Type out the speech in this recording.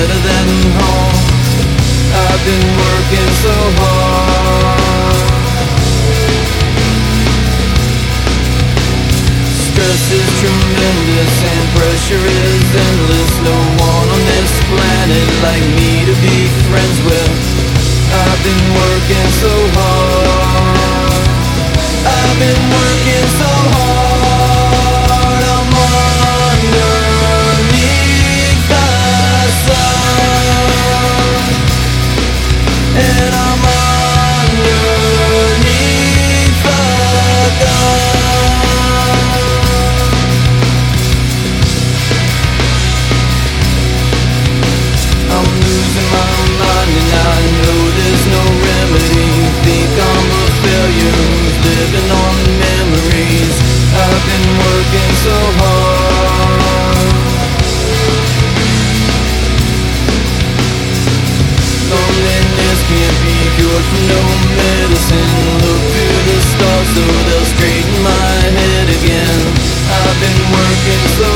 better than home. I've been working so hard. Stress is tremendous and pressure is endless. No one on this planet like me to be friends with. I've been working so hard. I've been working so they'll straighten my head again. I've been working so